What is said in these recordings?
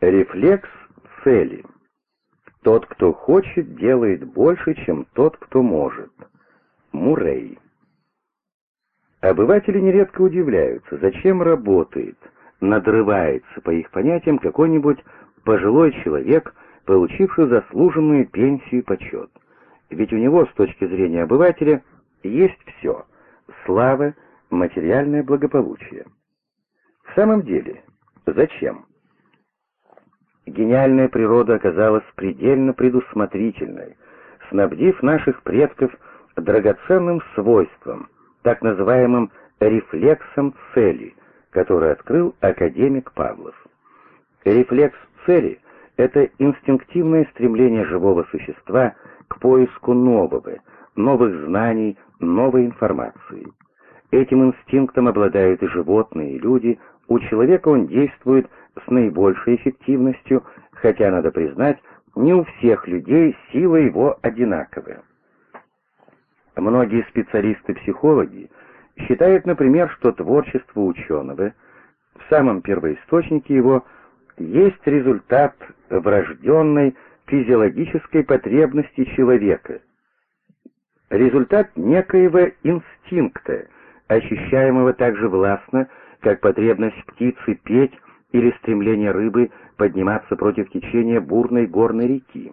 Рефлекс цели. Тот, кто хочет, делает больше, чем тот, кто может. Мурей. Обыватели нередко удивляются, зачем работает, надрывается, по их понятиям, какой-нибудь пожилой человек, получивший заслуженную пенсию и почет. Ведь у него, с точки зрения обывателя, есть все — слава, материальное благополучие. В самом деле, зачем? Гениальная природа оказалась предельно предусмотрительной, снабдив наших предков драгоценным свойством, так называемым рефлексом цели, который открыл академик Павлов. Рефлекс цели — это инстинктивное стремление живого существа к поиску нового, новых знаний, новой информации. Этим инстинктом обладают и животные, и люди, у человека он действует с наибольшей эффективностью, хотя, надо признать, не у всех людей сила его одинаковая. Многие специалисты-психологи считают, например, что творчество ученого в самом первоисточнике его есть результат врожденной физиологической потребности человека, результат некоего инстинкта, ощущаемого так же властно, как потребность птицы петь или стремление рыбы подниматься против течения бурной горной реки.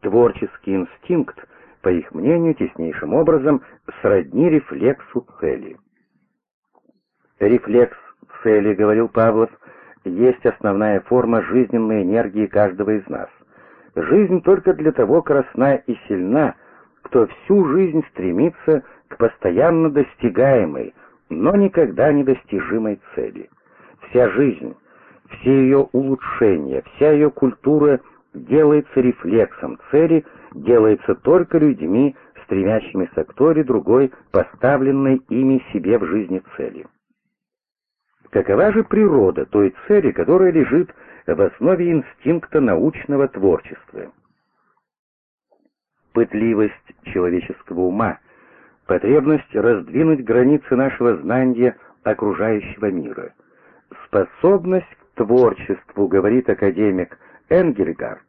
Творческий инстинкт, по их мнению, теснейшим образом сродни рефлексу цели. Рефлекс цели, говорил Павлов, есть основная форма жизненной энергии каждого из нас. Жизнь только для того красна и сильна, кто всю жизнь стремится к постоянно достигаемой, но никогда недостижимой цели. Вся жизнь, все ее улучшения, вся ее культура делается рефлексом цели, делается только людьми, стремящимися к той или другой поставленной ими себе в жизни цели. Какова же природа той цели, которая лежит в основе инстинкта научного творчества? Пытливость человеческого ума, потребность раздвинуть границы нашего знания окружающего мира, способность к творчеству, говорит академик Энгельгард,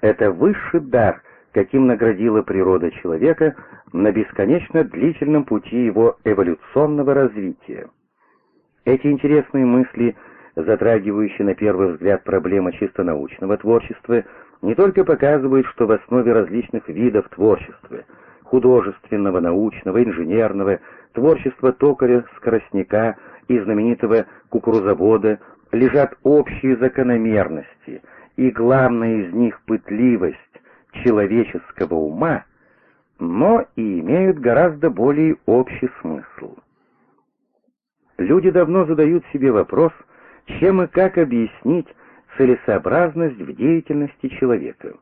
это высший дар, каким наградила природа человека на бесконечно длительном пути его эволюционного развития. Эти интересные мысли, затрагивающие на первый взгляд проблемы чисто научного творчества, не только показывают, что в основе различных видов творчества — художественного, научного, инженерного, творчества токаря, скоростника и знаменитого кукурузовода лежат общие закономерности, и главная из них пытливость человеческого ума, но и имеют гораздо более общий смысл. Люди давно задают себе вопрос, чем и как объяснить целесообразность в деятельности человека.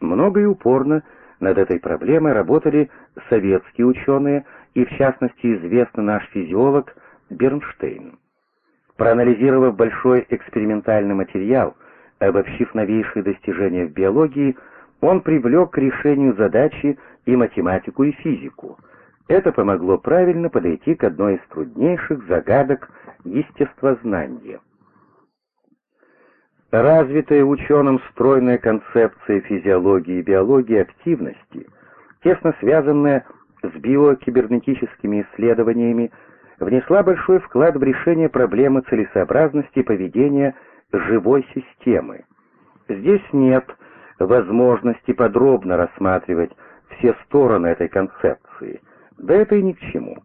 Много и упорно над этой проблемой работали советские ученые и, в частности, известный наш физиолог Бернштейн. Проанализировав большой экспериментальный материал, обобщив новейшие достижения в биологии, он привлек к решению задачи и математику, и физику. Это помогло правильно подойти к одной из труднейших загадок естествознания. Развитая ученым стройная концепция физиологии и биологии активности, тесно связанная с биокибернетическими исследованиями, внесла большой вклад в решение проблемы целесообразности поведения живой системы. Здесь нет возможности подробно рассматривать все стороны этой концепции, да это и ни к чему.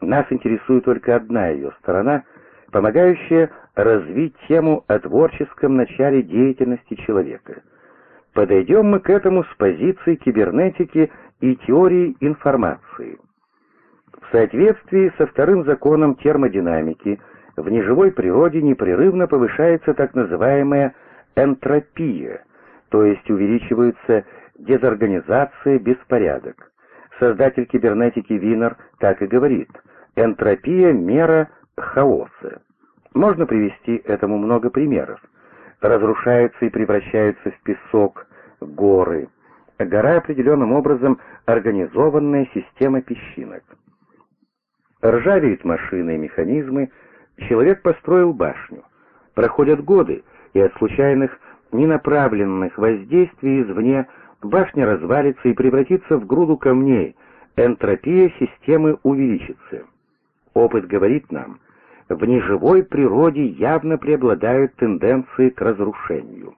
Нас интересует только одна ее сторона — помогающая развить тему о творческом начале деятельности человека. Подойдем мы к этому с позиции кибернетики и теории информации. В соответствии со вторым законом термодинамики в неживой природе непрерывно повышается так называемая энтропия, то есть увеличивается дезорганизация, беспорядок. Создатель кибернетики Винер так и говорит, энтропия — мера хаоса. Можно привести этому много примеров. Разрушаются и превращаются в песок горы. Гора определенным образом организованная система песчинок. Ржавеют машины и механизмы, человек построил башню. Проходят годы, и от случайных, ненаправленных воздействий извне башня развалится и превратится в груду камней, энтропия системы увеличится. Опыт говорит нам, в неживой природе явно преобладают тенденции к разрушению.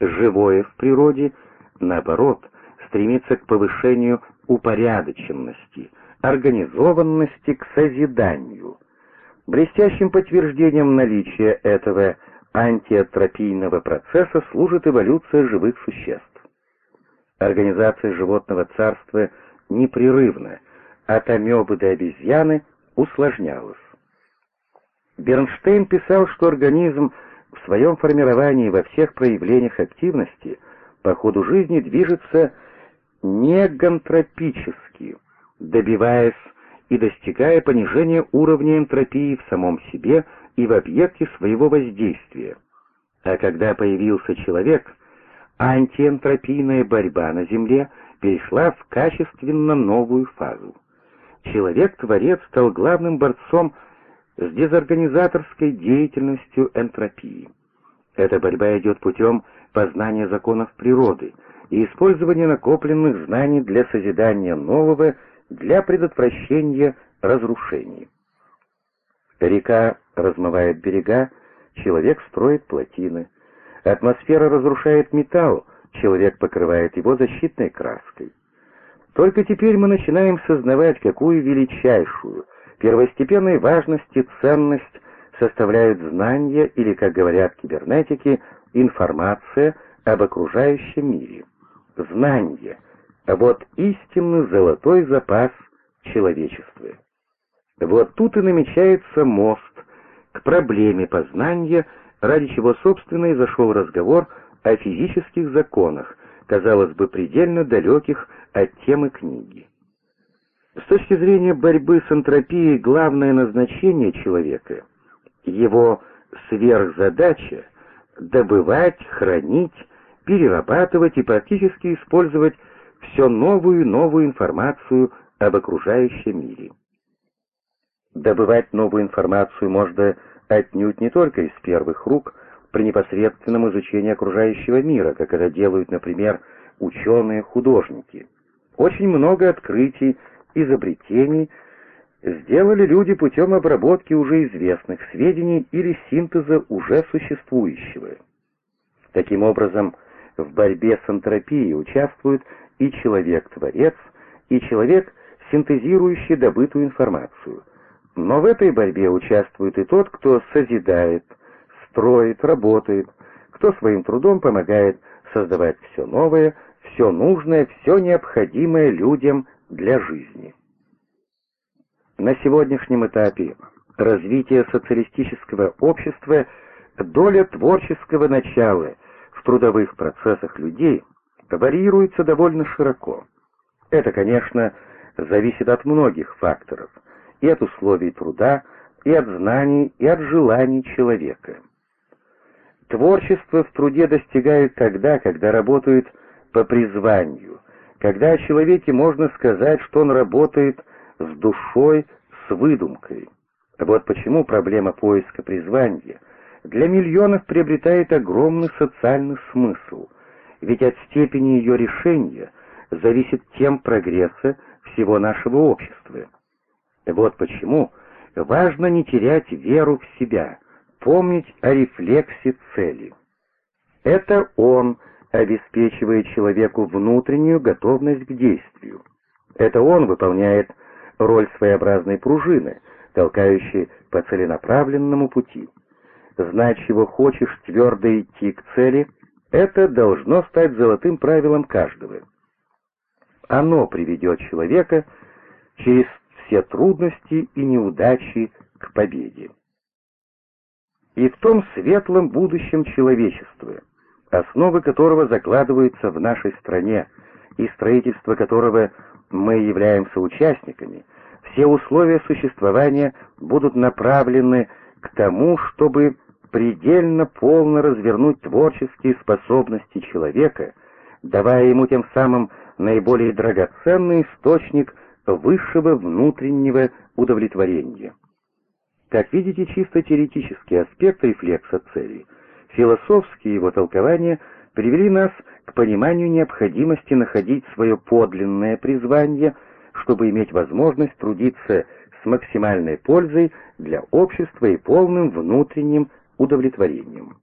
Живое в природе, наоборот, стремится к повышению упорядоченности, организованности к созиданию. Блестящим подтверждением наличия этого антиотропийного процесса служит эволюция живых существ. Организация животного царства непрерывна, от амебы до обезьяны усложнялась. Бернштейн писал, что организм в своем формировании во всех проявлениях активности по ходу жизни движется негантропически, добиваясь и достигая понижения уровня энтропии в самом себе и в объекте своего воздействия. А когда появился человек, антиэнтропийная борьба на Земле перешла в качественно новую фазу. Человек-творец стал главным борцом с дезорганизаторской деятельностью энтропии. Эта борьба идет путем познания законов природы и использования накопленных знаний для созидания нового, для предотвращения разрушений. Река размывает берега, человек строит плотины. Атмосфера разрушает металл, человек покрывает его защитной краской. Только теперь мы начинаем сознавать, какую величайшую, первостепенной важности ценность составляют знания или, как говорят кибернетики, информация об окружающем мире. Знание — вот истинный золотой запас человечества. Вот тут и намечается мост к проблеме познания, ради чего, собственно, и зашел разговор о физических законах, казалось бы, предельно далеких от темы книги. С точки зрения борьбы с энтропией главное назначение человека, его сверхзадача — добывать, хранить, перерабатывать и практически использовать все новую и новую информацию об окружающем мире. Добывать новую информацию можно отнюдь не только из первых рук при непосредственном изучении окружающего мира, как это делают, например, ученые-художники. Очень много открытий, изобретений сделали люди путем обработки уже известных сведений или синтеза уже существующего. Таким образом, в борьбе с энтропией участвует и человек-творец, и человек, синтезирующий добытую информацию. Но в этой борьбе участвует и тот, кто созидает, строит, работает, кто своим трудом помогает создавать все новое, все нужное, все необходимое людям для жизни. На сегодняшнем этапе развития социалистического общества доля творческого начала в трудовых процессах людей варьируется довольно широко. Это, конечно, зависит от многих факторов, и от условий труда, и от знаний, и от желаний человека. Творчество в труде достигают тогда, когда работают по призванию, когда о человеке можно сказать, что он работает с душой, с выдумкой. Вот почему проблема поиска призвания для миллионов приобретает огромный социальный смысл, ведь от степени ее решения зависит тем прогресса всего нашего общества. Вот почему важно не терять веру в себя, помнить о рефлексе цели. Это он обеспечивает человеку внутреннюю готовность к действию. Это он выполняет роль своеобразной пружины, толкающей по целенаправленному пути. Знать, чего хочешь, твердо идти к цели — это должно стать золотым правилом каждого. Оно приведет человека через все трудности и неудачи к победе. И в том светлом будущем человечества, основы которого закладываются в нашей стране и строительство которого мы являемся участниками, все условия существования будут направлены к тому, чтобы предельно полно развернуть творческие способности человека, давая ему тем самым наиболее драгоценный источник высшего внутреннего удовлетворения. Как видите, чисто теоретический аспект рефлекса цели Философские его толкования привели нас к пониманию необходимости находить свое подлинное призвание, чтобы иметь возможность трудиться с максимальной пользой для общества и полным внутренним удовлетворением.